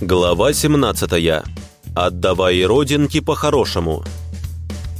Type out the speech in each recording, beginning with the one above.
Глава 17. Отдавай родинки по-хорошему.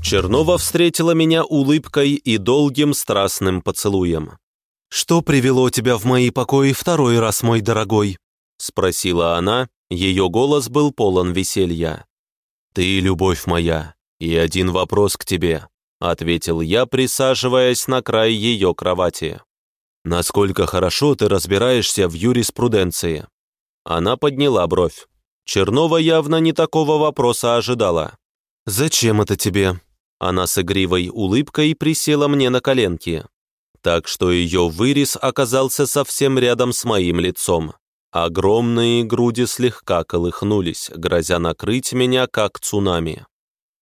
Чернова встретила меня улыбкой и долгим страстным поцелуем. «Что привело тебя в мои покои второй раз, мой дорогой?» — спросила она, ее голос был полон веселья. «Ты, любовь моя, и один вопрос к тебе», — ответил я, присаживаясь на край ее кровати. «Насколько хорошо ты разбираешься в юриспруденции?» Она подняла бровь. Чернова явно не такого вопроса ожидала. «Зачем это тебе?» Она с игривой улыбкой присела мне на коленки, так что ее вырез оказался совсем рядом с моим лицом. Огромные груди слегка колыхнулись, грозя накрыть меня как цунами.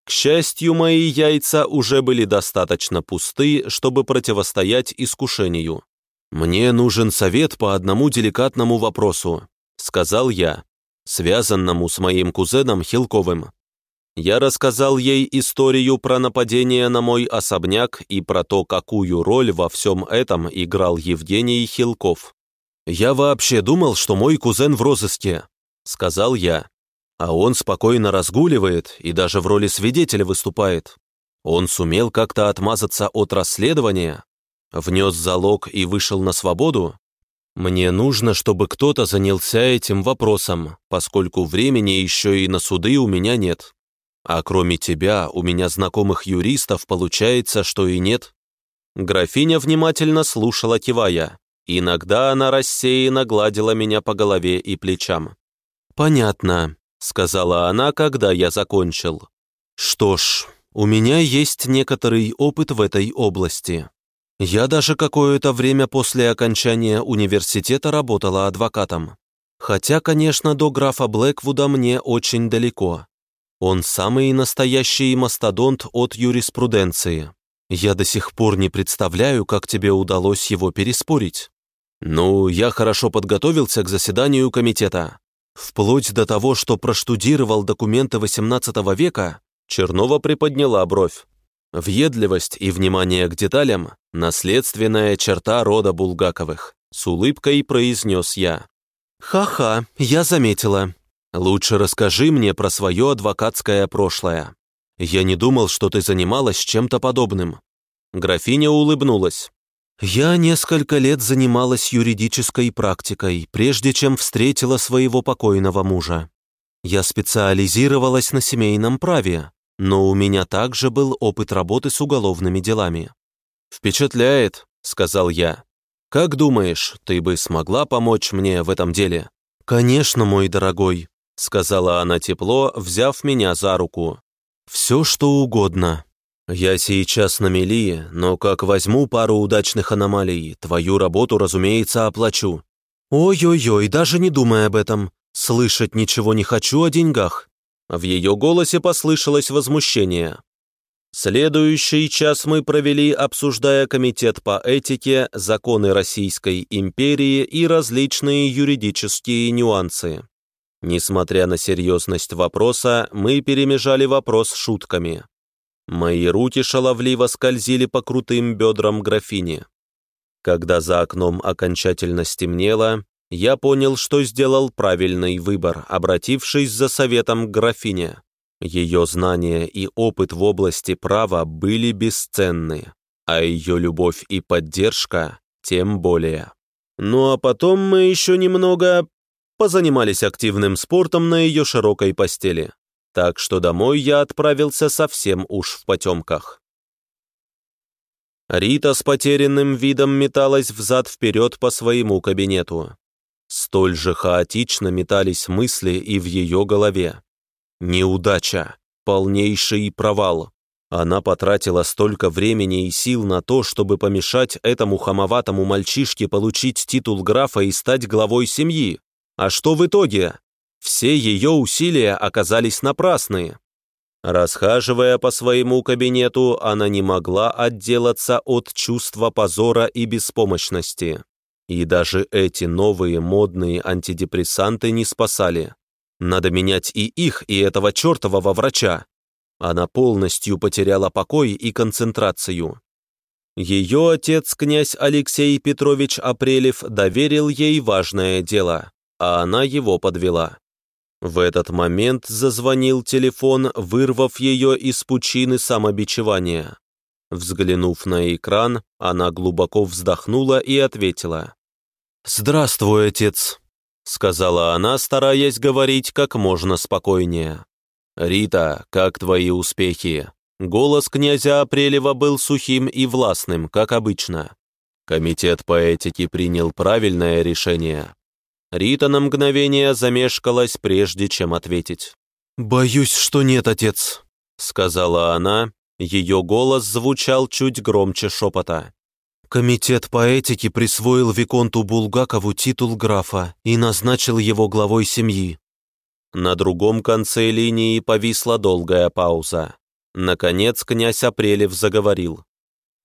К счастью, мои яйца уже были достаточно пусты, чтобы противостоять искушению. «Мне нужен совет по одному деликатному вопросу», сказал я, связанному с моим кузеном Хилковым. Я рассказал ей историю про нападение на мой особняк и про то, какую роль во всем этом играл Евгений Хилков. «Я вообще думал, что мой кузен в розыске», — сказал я. «А он спокойно разгуливает и даже в роли свидетеля выступает. Он сумел как-то отмазаться от расследования, внес залог и вышел на свободу, мне нужно, чтобы кто-то занялся этим вопросом, поскольку времени еще и на суды у меня нет. А кроме тебя, у меня знакомых юристов получается, что и нет». Графиня внимательно слушала, кивая. Иногда она рассеянно гладила меня по голове и плечам. «Понятно», — сказала она, когда я закончил. «Что ж, у меня есть некоторый опыт в этой области. Я даже какое-то время после окончания университета работала адвокатом. Хотя, конечно, до графа Блэквуда мне очень далеко. Он самый настоящий мастодонт от юриспруденции. Я до сих пор не представляю, как тебе удалось его переспорить. Ну, я хорошо подготовился к заседанию комитета. Вплоть до того, что проштудировал документы XVIII века, Чернова приподняла бровь. Въедливость и внимание к деталям – наследственная черта рода Булгаковых, с улыбкой произнес я. «Ха-ха, я заметила. Лучше расскажи мне про свое адвокатское прошлое. Я не думал, что ты занималась чем-то подобным». Графиня улыбнулась. «Я несколько лет занималась юридической практикой, прежде чем встретила своего покойного мужа. Я специализировалась на семейном праве, но у меня также был опыт работы с уголовными делами. «Впечатляет», — сказал я. «Как думаешь, ты бы смогла помочь мне в этом деле?» «Конечно, мой дорогой», — сказала она тепло, взяв меня за руку. «Все, что угодно. Я сейчас на мели, но как возьму пару удачных аномалий, твою работу, разумеется, оплачу». «Ой-ой-ой, даже не думай об этом. Слышать ничего не хочу о деньгах. В ее голосе послышалось возмущение. Следующий час мы провели, обсуждая комитет по этике, законы Российской империи и различные юридические нюансы. Несмотря на серьезность вопроса, мы перемежали вопрос шутками. Мои руки шаловливо скользили по крутым бедрам графини. Когда за окном окончательно стемнело, я понял, что сделал правильный выбор, обратившись за советом к графине. Ее знания и опыт в области права были бесценны, а ее любовь и поддержка тем более. Ну а потом мы еще немного позанимались активным спортом на ее широкой постели. Так что домой я отправился совсем уж в потемках. Рита с потерянным видом металась взад-вперед по своему кабинету. Столь же хаотично метались мысли и в ее голове. Неудача, полнейший провал. Она потратила столько времени и сил на то, чтобы помешать этому хамоватому мальчишке получить титул графа и стать главой семьи. А что в итоге? Все ее усилия оказались напрасны. Расхаживая по своему кабинету, она не могла отделаться от чувства позора и беспомощности. И даже эти новые модные антидепрессанты не спасали. Надо менять и их, и этого чертового врача. Она полностью потеряла покой и концентрацию. Ее отец, князь Алексей Петрович Апрелев, доверил ей важное дело, а она его подвела. В этот момент зазвонил телефон, вырвав ее из пучины самобичевания. Взглянув на экран, она глубоко вздохнула и ответила. «Здравствуй, отец», — сказала она, стараясь говорить как можно спокойнее. «Рита, как твои успехи?» Голос князя Апрелева был сухим и властным, как обычно. Комитет по этике принял правильное решение. Рита на мгновение замешкалась, прежде чем ответить. «Боюсь, что нет, отец», — сказала она. Ее голос звучал чуть громче шепота. Комитет по этике присвоил Виконту Булгакову титул графа и назначил его главой семьи. На другом конце линии повисла долгая пауза. Наконец князь Апрелев заговорил.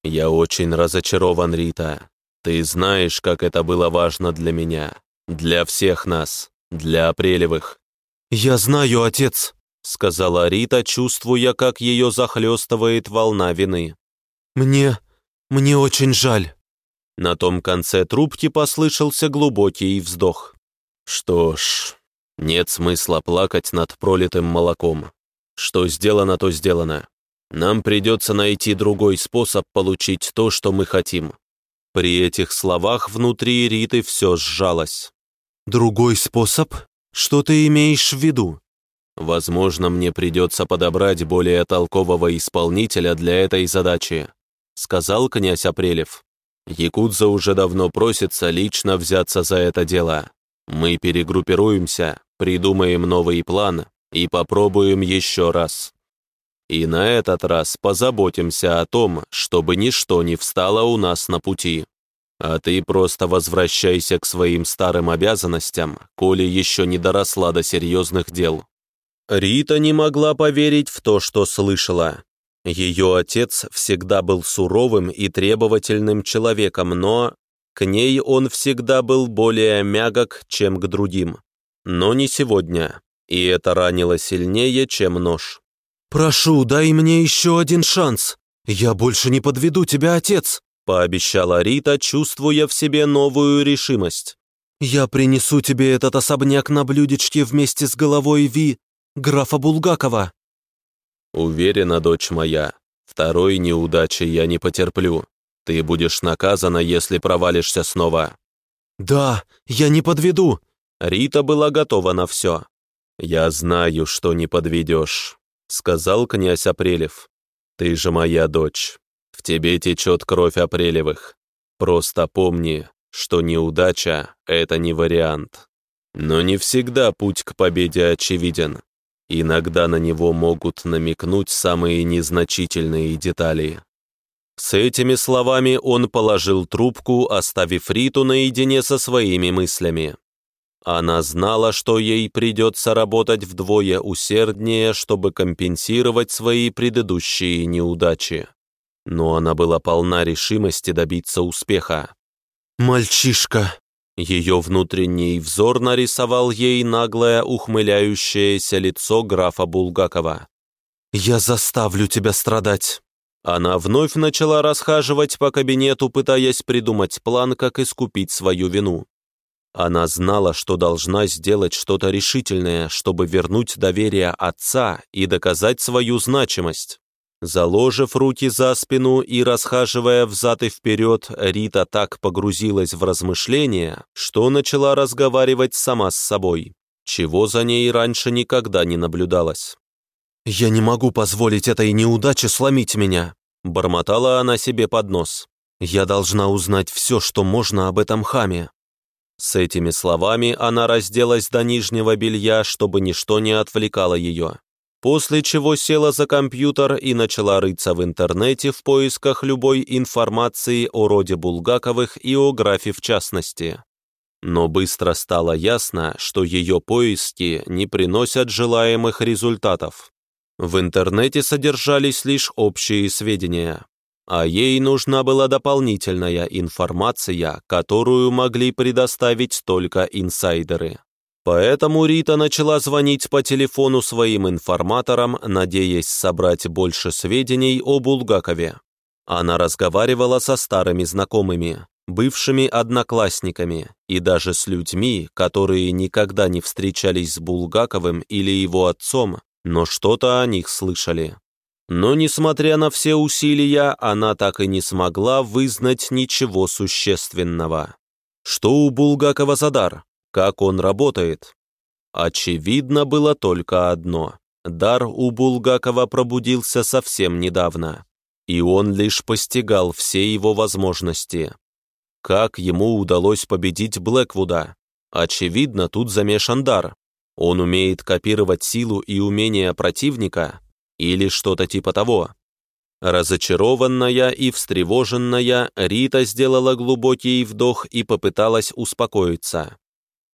«Я очень разочарован, Рита. Ты знаешь, как это было важно для меня. Для всех нас, для Апрелевых». «Я знаю, отец», — сказала Рита, чувствуя, как ее захлестывает волна вины. «Мне... мне очень жаль». На том конце трубки послышался глубокий вздох. «Что ж, нет смысла плакать над пролитым молоком. Что сделано, то сделано. Нам придется найти другой способ получить то, что мы хотим». При этих словах внутри Риты все сжалось. «Другой способ? Что ты имеешь в виду?» «Возможно, мне придется подобрать более толкового исполнителя для этой задачи», сказал князь Апрелев. «Якудза уже давно просится лично взяться за это дело. Мы перегруппируемся, придумаем новый план и попробуем еще раз. И на этот раз позаботимся о том, чтобы ничто не встало у нас на пути. А ты просто возвращайся к своим старым обязанностям, коли еще не доросла до серьезных дел». Рита не могла поверить в то, что слышала. Ее отец всегда был суровым и требовательным человеком, но к ней он всегда был более мягок, чем к другим. Но не сегодня, и это ранило сильнее, чем нож. «Прошу, дай мне еще один шанс. Я больше не подведу тебя, отец», пообещала Рита, чувствуя в себе новую решимость. «Я принесу тебе этот особняк на блюдечке вместе с головой Ви, графа Булгакова». «Уверена, дочь моя, второй неудачи я не потерплю. Ты будешь наказана, если провалишься снова». «Да, я не подведу». Рита была готова на все. «Я знаю, что не подведешь», — сказал князь Апрелев. «Ты же моя дочь. В тебе течет кровь Апрелевых. Просто помни, что неудача — это не вариант. Но не всегда путь к победе очевиден. Иногда на него могут намекнуть самые незначительные детали. С этими словами он положил трубку, оставив Риту наедине со своими мыслями. Она знала, что ей придется работать вдвое усерднее, чтобы компенсировать свои предыдущие неудачи но она была полна решимости добиться успеха. «Мальчишка!» Ее внутренний взор нарисовал ей наглое ухмыляющееся лицо графа Булгакова. «Я заставлю тебя страдать!» Она вновь начала расхаживать по кабинету, пытаясь придумать план, как искупить свою вину. Она знала, что должна сделать что-то решительное, чтобы вернуть доверие отца и доказать свою значимость. Заложив руки за спину и расхаживая взад и вперед, Рита так погрузилась в размышления, что начала разговаривать сама с собой, чего за ней раньше никогда не наблюдалось. «Я не могу позволить этой неудаче сломить меня», бормотала она себе под нос. «Я должна узнать все, что можно об этом хаме». С этими словами она разделась до нижнего белья, чтобы ничто не отвлекало ее после чего села за компьютер и начала рыться в интернете в поисках любой информации о роде Булгаковых и о графе в частности. Но быстро стало ясно, что ее поиски не приносят желаемых результатов. В интернете содержались лишь общие сведения, а ей нужна была дополнительная информация, которую могли предоставить только инсайдеры. Поэтому Рита начала звонить по телефону своим информаторам, надеясь собрать больше сведений о Булгакове. Она разговаривала со старыми знакомыми. бывшими одноклассниками и даже с людьми, которые никогда не встречались с Булгаковым или его отцом, но что-то о них слышали. Но, несмотря на все усилия, она так и не смогла вызнать ничего существенного. Что у Булгакова за дар? Как он работает? Очевидно было только одно. Дар у Булгакова пробудился совсем недавно, и он лишь постигал все его возможности. Как ему удалось победить Блэквуда? Очевидно, тут замешан дар. Он умеет копировать силу и умения противника или что-то типа того. Разочарованная и встревоженная, Рита сделала глубокий вдох и попыталась успокоиться.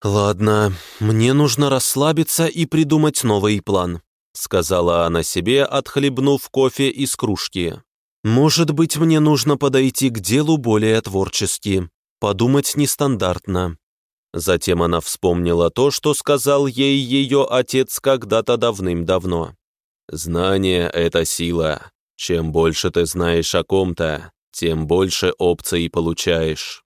«Ладно, мне нужно расслабиться и придумать новый план», сказала она себе, отхлебнув кофе из кружки. «Может быть, мне нужно подойти к делу более творчески, подумать нестандартно». Затем она вспомнила то, что сказал ей ее отец когда-то давным-давно. «Знание — это сила. Чем больше ты знаешь о ком-то, тем больше опций получаешь».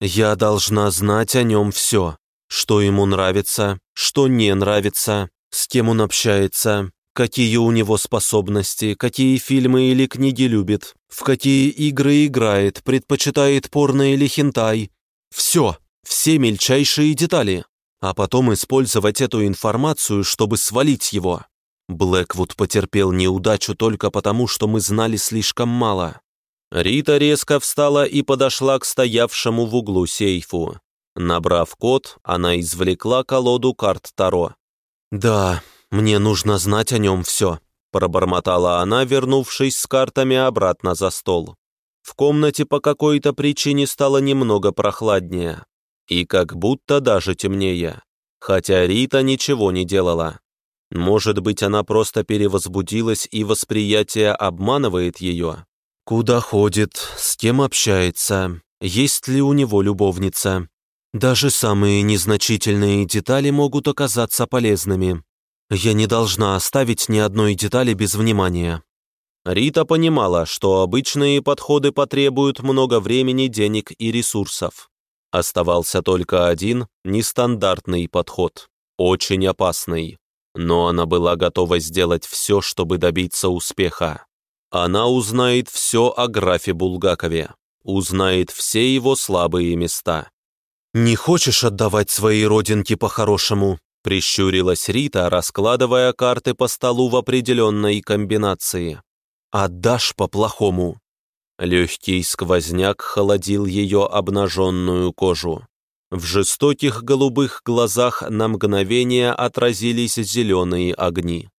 «Я должна знать о нем все. Что ему нравится, что не нравится, с кем он общается, какие у него способности, какие фильмы или книги любит, в какие игры играет, предпочитает порно или хентай. Все, все мельчайшие детали. А потом использовать эту информацию, чтобы свалить его. Блэквуд потерпел неудачу только потому, что мы знали слишком мало. Рита резко встала и подошла к стоявшему в углу сейфу. Набрав код, она извлекла колоду карт Таро. «Да, мне нужно знать о нем все», — пробормотала она, вернувшись с картами обратно за стол. В комнате по какой-то причине стало немного прохладнее и как будто даже темнее, хотя Рита ничего не делала. Может быть, она просто перевозбудилась и восприятие обманывает ее? Куда ходит, с кем общается, есть ли у него любовница? Даже самые незначительные детали могут оказаться полезными. Я не должна оставить ни одной детали без внимания. Рита понимала, что обычные подходы потребуют много времени, денег и ресурсов. Оставался только один нестандартный подход, очень опасный. Но она была готова сделать все, чтобы добиться успеха. Она узнает все о графе Булгакове, узнает все его слабые места. «Не хочешь отдавать свои родинки по-хорошему?» Прищурилась Рита, раскладывая карты по столу в определенной комбинации. «Отдашь по-плохому». Легкий сквозняк холодил ее обнаженную кожу. В жестоких голубых глазах на мгновение отразились зеленые огни.